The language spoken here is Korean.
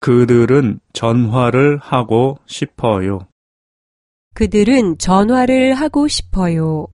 그들은 전화를 하고 싶어요. 그들은 전화를 하고 싶어요.